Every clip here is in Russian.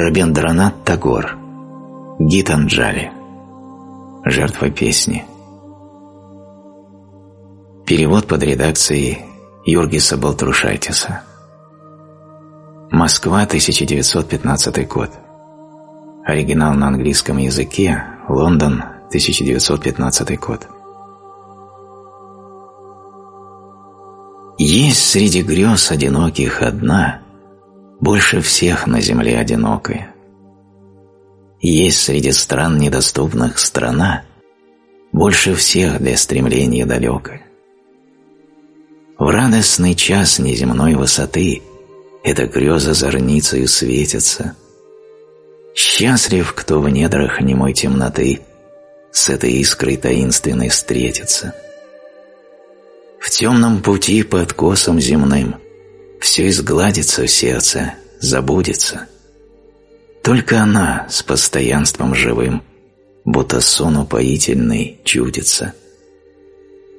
Рабиндранат Тагор. Гитанджали. Жертва песни. Перевод под редакцией Юргиса Балтрушайтиса. Москва, 1915 год. Оригинал на английском языке, Лондон, 1915 год. Есть среди грез одиноких одна, больше всех на земле одинокая. Есть среди стран недоступных страна, больше всех для стремления далекая. В радостный час неземной высоты эта греза зорницею светится. Счастлив, кто в недрах немой темноты с этой искрой таинственной встретится. В темном пути по откосам земным все изгладится в сердце, забудется. Только она с постоянством живым, будто сон упоительный, чудится –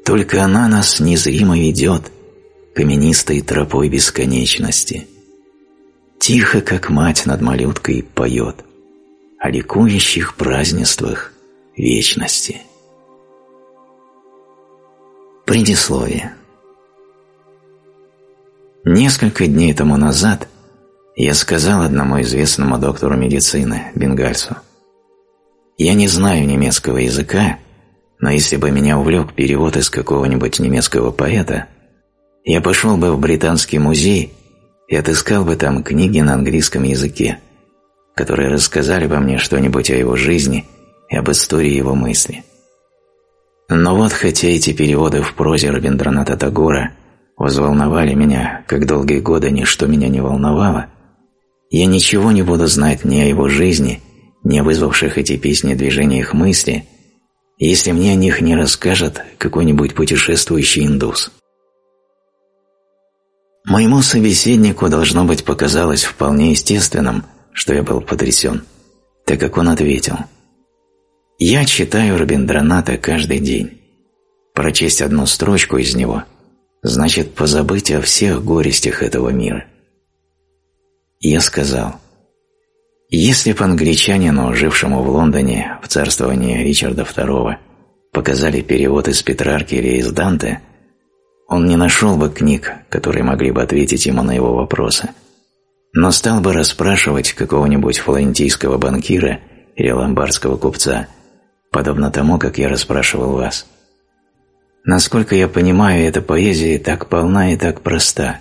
только она нас незримо ведет каменистой тропой бесконечности. Тихо, как мать над малюткой, поет о ликующих празднествах вечности. Предисловие Несколько дней тому назад я сказал одному известному доктору медицины, бенгальцу, «Я не знаю немецкого языка, но если бы меня увлек перевод из какого-нибудь немецкого поэта, я пошел бы в Британский музей и отыскал бы там книги на английском языке, которые рассказали бы мне что-нибудь о его жизни и об истории его мысли. Но вот хотя эти переводы в прозе Рабиндраната Тагора взволновали меня, как долгие годы ничто меня не волновало, я ничего не буду знать ни о его жизни, ни о вызвавших эти песни движениях мысли – если мне о них не расскажет какой-нибудь путешествующий индус. Моему собеседнику должно быть показалось вполне естественным, что я был потрясен, так как он ответил «Я читаю Рабиндраната каждый день. Прочесть одну строчку из него значит позабыть о всех горестях этого мира». Я сказал если бы англичанину, жившему в Лондоне в царствовании Ричарда II, показали перевод из Петрарки или из Данте, он не нашел бы книг, которые могли бы ответить ему на его вопросы, но стал бы расспрашивать какого-нибудь флорентийского банкира или ломбардского купца, подобно тому, как я расспрашивал вас. Насколько я понимаю, эта поэзия так полна и так проста.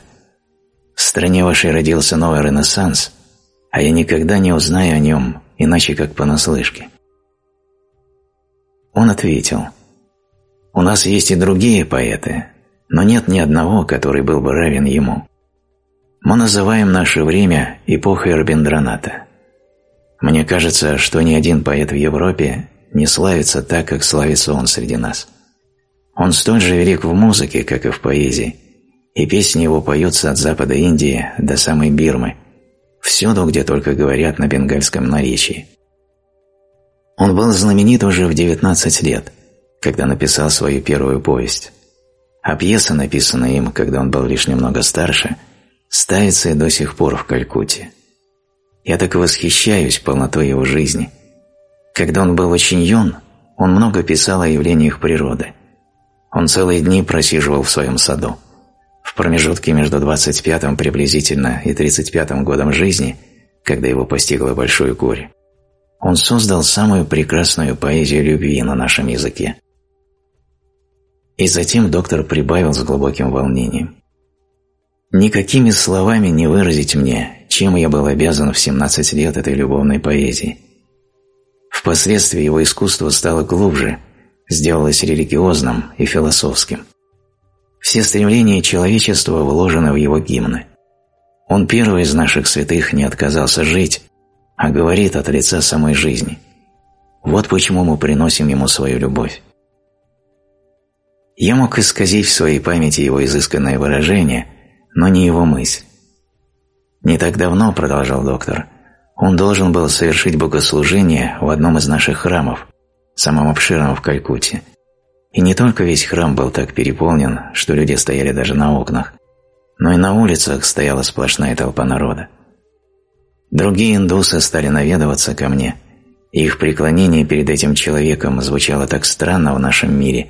В стране вашей родился новый ренессанс – а я никогда не узнаю о нем, иначе как понаслышке. Он ответил, «У нас есть и другие поэты, но нет ни одного, который был бы равен ему. Мы называем наше время эпохой Рабиндраната. Мне кажется, что ни один поэт в Европе не славится так, как славится он среди нас. Он столь же велик в музыке, как и в поэзии, и песни его поются от запада Индии до самой Бирмы – всюду, где только говорят на бенгальском наречии. Он был знаменит уже в 19 лет, когда написал свою первую повесть, а пьеса, написанная им, когда он был лишь немного старше, ставится и до сих пор в Калькутте. Я так восхищаюсь полнотой его жизни. Когда он был очень юн, он много писал о явлениях природы. Он целые дни просиживал в своем саду. В промежутке между 25-м приблизительно и 35-м годом жизни, когда его постигло большое горе, он создал самую прекрасную поэзию любви на нашем языке. И затем доктор прибавил с глубоким волнением. Никакими словами не выразить мне, чем я был обязан в 17 лет этой любовной поэзии. Впоследствии его искусство стало глубже, сделалось религиозным и философским. Все стремления человечества вложены в его гимны. Он первый из наших святых не отказался жить, а говорит от лица самой жизни. Вот почему мы приносим ему свою любовь. Я мог исказить в своей памяти его изысканное выражение, но не его мысль. Не так давно, продолжал доктор, он должен был совершить богослужение в одном из наших храмов, самом обширном в Калькутте, и не только весь храм был так переполнен, что люди стояли даже на окнах, но и на улицах стояла сплошная толпа народа. Другие индусы стали наведываться ко мне, и их преклонение перед этим человеком звучало так странно в нашем мире,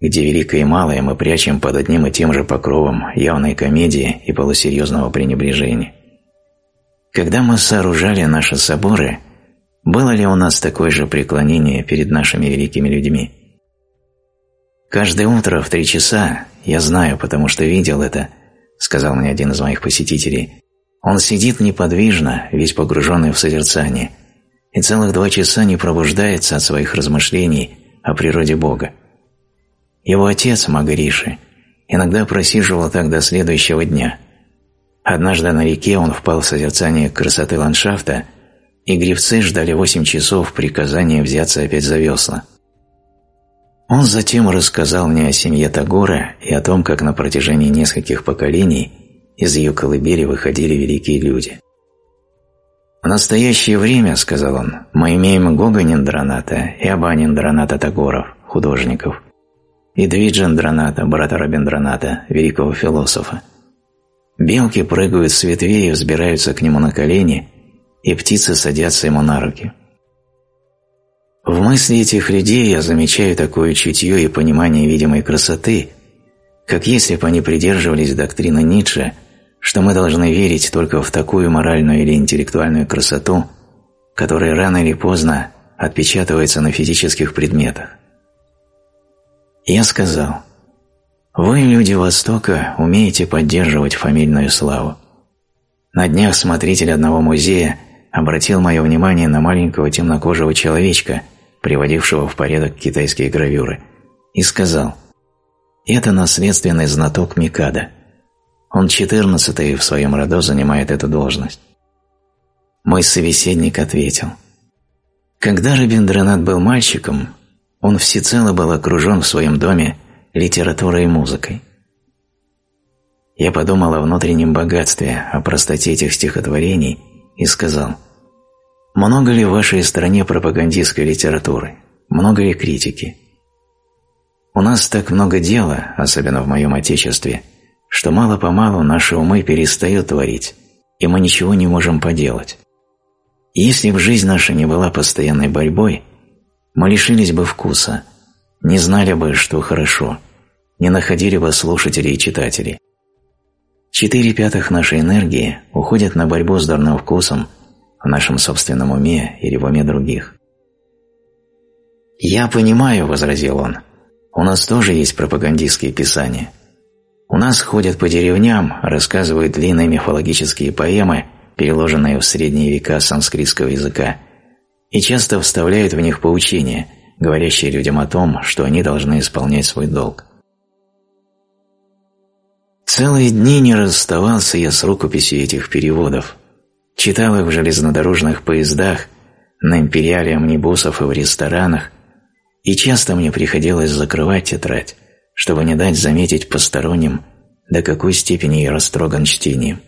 где великое и малое мы прячем под одним и тем же покровом явной комедии и полусерьезного пренебрежения. Когда мы сооружали наши соборы, было ли у нас такое же преклонение перед нашими великими людьми? Каждое утро в три часа, я знаю, потому что видел это, сказал мне один из моих посетителей, он сидит неподвижно, весь погруженный в созерцание, и целых два часа не пробуждается от своих размышлений о природе Бога. Его отец, Магариши, иногда просиживал так до следующего дня. Однажды на реке он впал в созерцание красоты ландшафта, и гребцы ждали восемь часов приказания взяться опять за весла. Он затем рассказал мне о семье Тагора и о том, как на протяжении нескольких поколений из ее колыбели выходили великие люди. «В настоящее время, — сказал он, — мы имеем Гога Ниндраната и Аба Ниндраната Тагоров, художников, и Двиджандраната, брата Рабиндраната, великого философа. Белки прыгают с ветвей и взбираются к нему на колени, и птицы садятся ему на руки. В мысли этих людей я замечаю такое чутье и понимание видимой красоты, как если бы они придерживались доктрины Ницше – что мы должны верить только в такую моральную или интеллектуальную красоту, которая рано или поздно отпечатывается на физических предметах. Я сказал, «Вы, люди Востока, умеете поддерживать фамильную славу. На днях смотритель одного музея обратил мое внимание на маленького темнокожего человечка, приводившего в порядок китайские гравюры, и сказал, «Это наследственный знаток Микада». Он четырнадцатый в своем роду занимает эту должность. Мой собеседник ответил. Когда Рабиндранат был мальчиком, он всецело был окружен в своем доме литературой и музыкой. Я подумал о внутреннем богатстве, о простоте этих стихотворений и сказал, много ли в вашей стране пропагандистской литературы, много ли критики? У нас так много дела, особенно в моем отечестве – что мало-помалу наши умы перестают творить, и мы ничего не можем поделать. если бы жизнь наша не была постоянной борьбой, мы лишились бы вкуса, не знали бы, что хорошо, не находили бы слушателей и читателей. Четыре пятых нашей энергии уходят на борьбу с дурным вкусом в нашем собственном уме или в уме других. «Я понимаю», — возразил он, — «у нас тоже есть пропагандистские писания, у нас ходят по деревням, рассказывают длинные мифологические поэмы, переложенные в средние века санскритского языка, и часто вставляют в них поучения, говорящие людям о том, что они должны исполнять свой долг. Целые дни не расставался я с рукописью этих переводов, читал их в железнодорожных поездах, на империале амнибусов и в ресторанах, и часто мне приходилось закрывать тетрадь, чтобы не дать заметить посторонним, до какой степени я растроган чтением.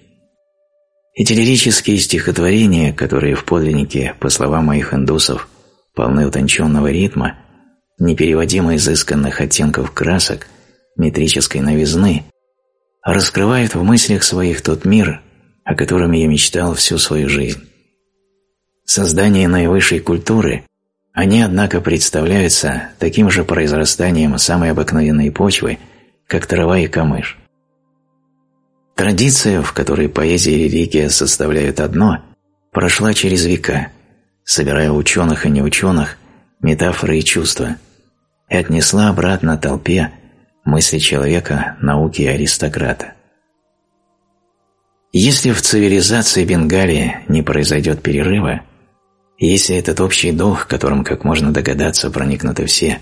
Эти лирические стихотворения, которые в подлиннике, по словам моих индусов, полны утонченного ритма, непереводимо изысканных оттенков красок, метрической новизны, раскрывают в мыслях своих тот мир, о котором я мечтал всю свою жизнь. Создание наивысшей культуры они, однако, представляются таким же произрастанием самой обыкновенной почвы, как трава и камыш. Традиция, в которой поэзия и религия составляют одно, прошла через века, собирая ученых и неученых, метафоры и чувства, и отнесла обратно толпе мысли человека, науки аристократа. Если в цивилизации Бенгалии не произойдет перерыва, если этот общий дух, которым, как можно догадаться, проникнуты все,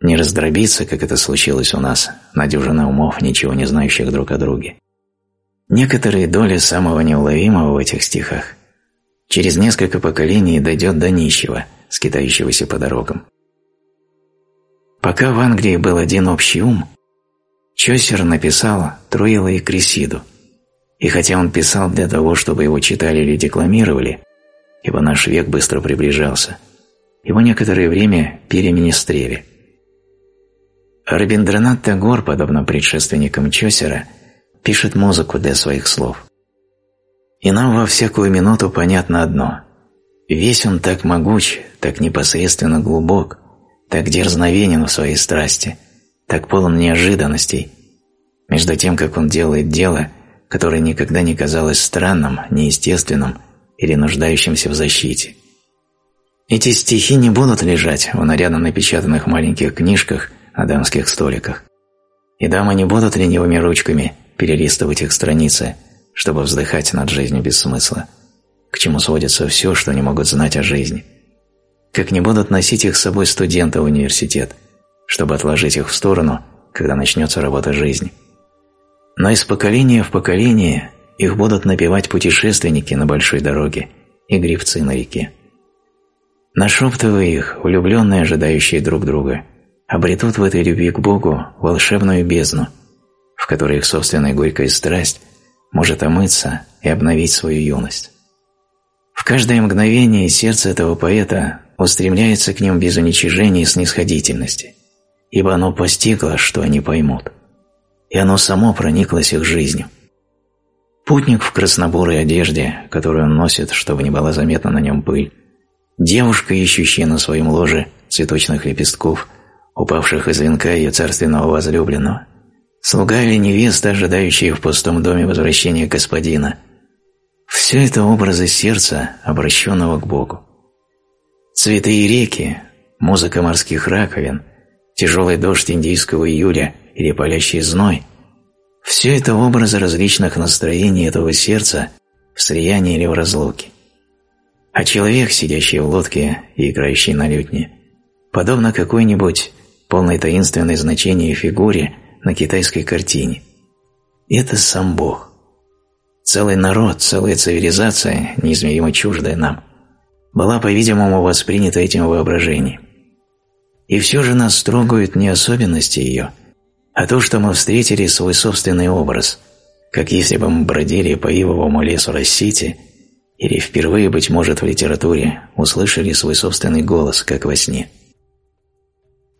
не раздробится, как это случилось у нас, на дюжины умов, ничего не знающих друг о друге. Некоторые доли самого неуловимого в этих стихах через несколько поколений дойдет до нищего, скитающегося по дорогам. Пока в Англии был один общий ум, Чосер написал Труила и Кресиду, и хотя он писал для того, чтобы его читали или декламировали, ибо наш век быстро приближался. Его некоторое время переминистрели. Рабиндранат Тагор, подобно предшественникам Чосера, пишет музыку для своих слов. И нам во всякую минуту понятно одно. Весь он так могуч, так непосредственно глубок, так дерзновенен в своей страсти, так полон неожиданностей, между тем, как он делает дело, которое никогда не казалось странным, неестественным или нуждающимся в защите. Эти стихи не будут лежать в нарядно напечатанных маленьких книжках на дамских столиках. И дамы не будут ленивыми ручками перелистывать их страницы, чтобы вздыхать над жизнью без смысла, к чему сводится все, что они могут знать о жизни. Как не будут носить их с собой студенты в университет, чтобы отложить их в сторону, когда начнется работа жизни. Но из поколения в поколение их будут напевать путешественники на большой дороге и грибцы на реке. Нашептывая их, влюбленные, ожидающие друг друга, обретут в этой любви к Богу волшебную бездну, в которой их собственная горькая страсть может омыться и обновить свою юность. В каждое мгновение сердце этого поэта устремляется к ним без уничижения и снисходительности, ибо оно постигло, что они поймут, и оно само прониклось их жизнью. Путник в краснобурой одежде, которую он носит, чтобы не была заметна на нем пыль, Девушка, ищущая на своем ложе цветочных лепестков, упавших из венка ее царственного возлюбленного, слуга или невеста, ожидающая в пустом доме возвращения господина. Все это образы сердца, обращенного к Богу. Цветы и реки, музыка морских раковин, тяжелый дождь индийского июля или палящий зной – все это образы различных настроений этого сердца в слиянии или в разлуке. А человек, сидящий в лодке и играющий на лютне, подобно какой-нибудь полной таинственной значения фигуре на китайской картине. Это сам Бог. Целый народ, целая цивилизация, неизмеримо чуждая нам, была, по-видимому, воспринята этим воображением. И все же нас трогают не особенности ее, а то, что мы встретили свой собственный образ, как если бы мы бродили по ивовому лесу Рассити – или впервые, быть может, в литературе услышали свой собственный голос, как во сне.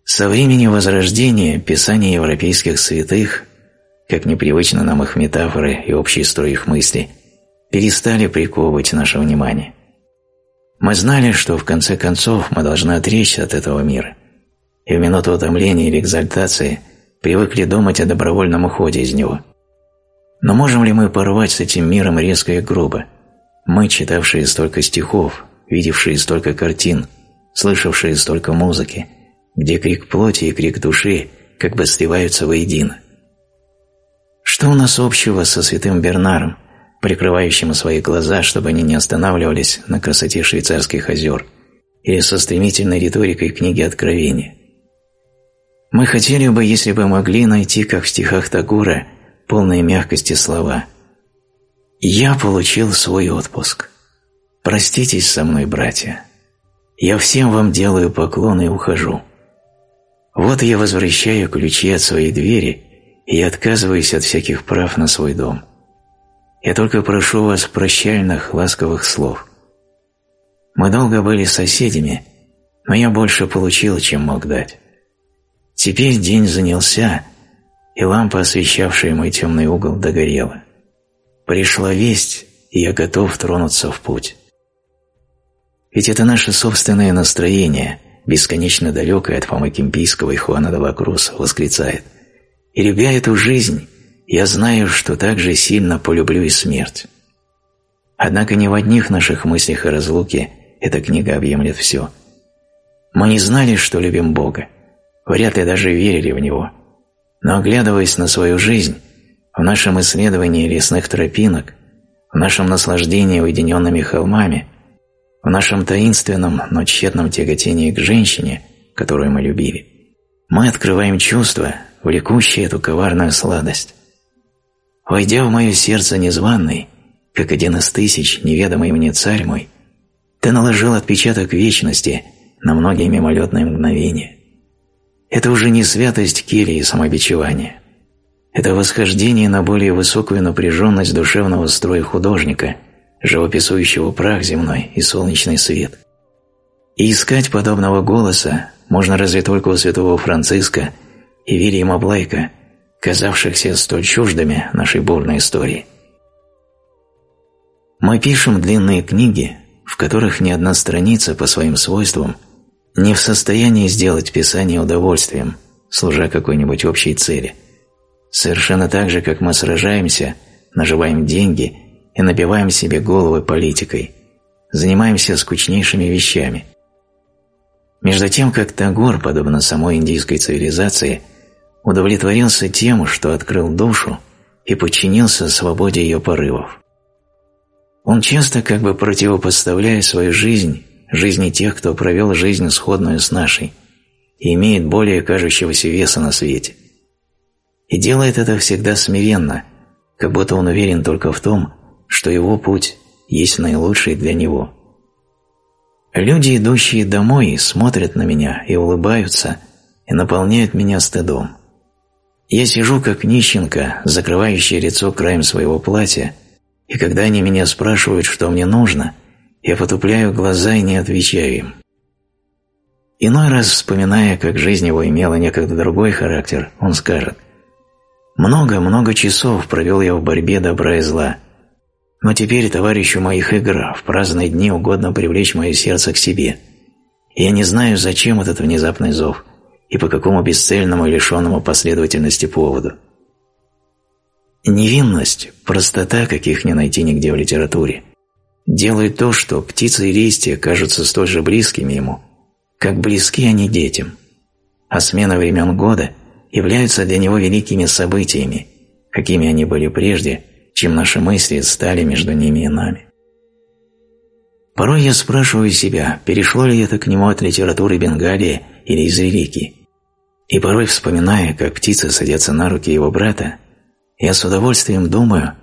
Со времени Возрождения писания европейских святых, как непривычно нам их метафоры и общий строй их мысли, перестали приковывать наше внимание. Мы знали, что в конце концов мы должны отречься от этого мира, и в минуту утомления или экзальтации привыкли думать о добровольном уходе из него. Но можем ли мы порвать с этим миром резко и грубо – мы, читавшие столько стихов, видевшие столько картин, слышавшие столько музыки, где крик плоти и крик души как бы сливаются воедино. Что у нас общего со святым Бернаром, прикрывающим свои глаза, чтобы они не останавливались на красоте швейцарских озер, или со стремительной риторикой книги Откровения? Мы хотели бы, если бы могли найти, как в стихах Тагура, полные мягкости слова – я получил свой отпуск. Проститесь со мной, братья. Я всем вам делаю поклон и ухожу. Вот я возвращаю ключи от своей двери и отказываюсь от всяких прав на свой дом. Я только прошу вас прощальных, ласковых слов. Мы долго были соседями, но я больше получил, чем мог дать. Теперь день занялся, и лампа, освещавшая мой темный угол, догорела. Пришла весть, и я готов тронуться в путь. Ведь это наше собственное настроение, бесконечно далекое от Фомы Кемпийского и Хуана де Лакрус, восклицает «И любя эту жизнь, я знаю, что так же сильно полюблю и смерть». Однако не в одних наших мыслях и разлуке эта книга объемлет все. Мы не знали, что любим Бога, вряд ли даже верили в Него, но оглядываясь на свою жизнь, в нашем исследовании лесных тропинок, в нашем наслаждении уединенными холмами, в нашем таинственном, но тщетном тяготении к женщине, которую мы любили, мы открываем чувство, влекущее эту коварную сладость. Войдя в мое сердце незваный, как один из тысяч, неведомый мне царь мой, ты наложил отпечаток вечности на многие мимолетные мгновения. Это уже не святость кельи и самобичевания. Это восхождение на более высокую напряженность душевного строя художника, живописующего прах земной и солнечный свет. И искать подобного голоса можно разве только у святого Франциска и Вильяма Блейка, казавшихся столь чуждыми нашей бурной истории. Мы пишем длинные книги, в которых ни одна страница по своим свойствам не в состоянии сделать писание удовольствием, служа какой-нибудь общей цели. Совершенно так же, как мы сражаемся, наживаем деньги и набиваем себе головы политикой, занимаемся скучнейшими вещами. Между тем, как Тагор, подобно самой индийской цивилизации, удовлетворился тем, что открыл душу и подчинился свободе ее порывов. Он часто как бы противопоставляя свою жизнь жизни тех, кто провел жизнь сходную с нашей и имеет более кажущегося веса на свете. И делает это всегда смиренно, как будто он уверен только в том, что его путь есть наилучший для него. Люди, идущие домой, смотрят на меня и улыбаются, и наполняют меня стыдом. Я сижу как нищенка, закрывающая лицо краем своего платья, и когда они меня спрашивают, что мне нужно, я потупляю глаза и не отвечаю им. Иной раз, вспоминая, как жизнь его имела некогда другой характер, он скажет «Много-много часов провел я в борьбе добра и зла, но теперь товарищу моих игр в праздные дни угодно привлечь мое сердце к себе. я не знаю, зачем этот внезапный зов и по какому бесцельному лишенному последовательности поводу. Невинность, простота, каких не найти нигде в литературе, делают то, что птицы и листья кажутся столь же близкими ему, как близки они детям, а смена времен года являются для него великими событиями, какими они были прежде, чем наши мысли стали между ними и нами. Порой я спрашиваю себя, перешло ли это к нему от литературы Бенгалии или из религии, и порой вспоминая, как птицы садятся на руки его брата, я с удовольствием думаю,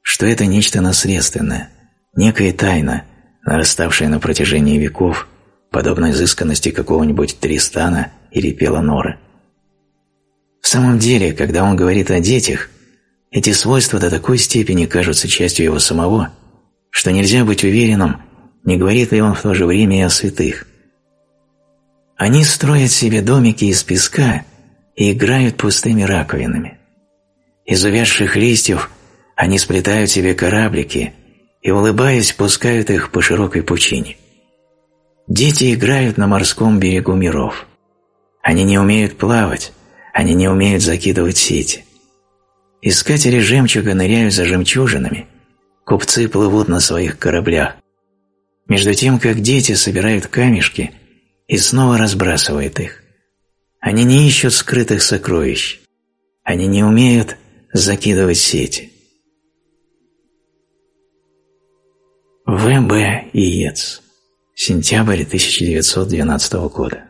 что это нечто наследственное, некая тайна, нараставшая на протяжении веков, подобно изысканности какого-нибудь Тристана или Пеланора. В самом деле, когда он говорит о детях, эти свойства до такой степени кажутся частью его самого, что нельзя быть уверенным, не говорит ли он в то же время и о святых. Они строят себе домики из песка и играют пустыми раковинами. Из увядших листьев они сплетают себе кораблики и, улыбаясь, пускают их по широкой пучине. Дети играют на морском берегу миров. Они не умеют плавать, они не умеют закидывать сети. Искатели жемчуга ныряют за жемчужинами, купцы плывут на своих кораблях, между тем, как дети собирают камешки и снова разбрасывают их. Они не ищут скрытых сокровищ, они не умеют закидывать сети. В.Б. Иец. Сентябрь 1912 года.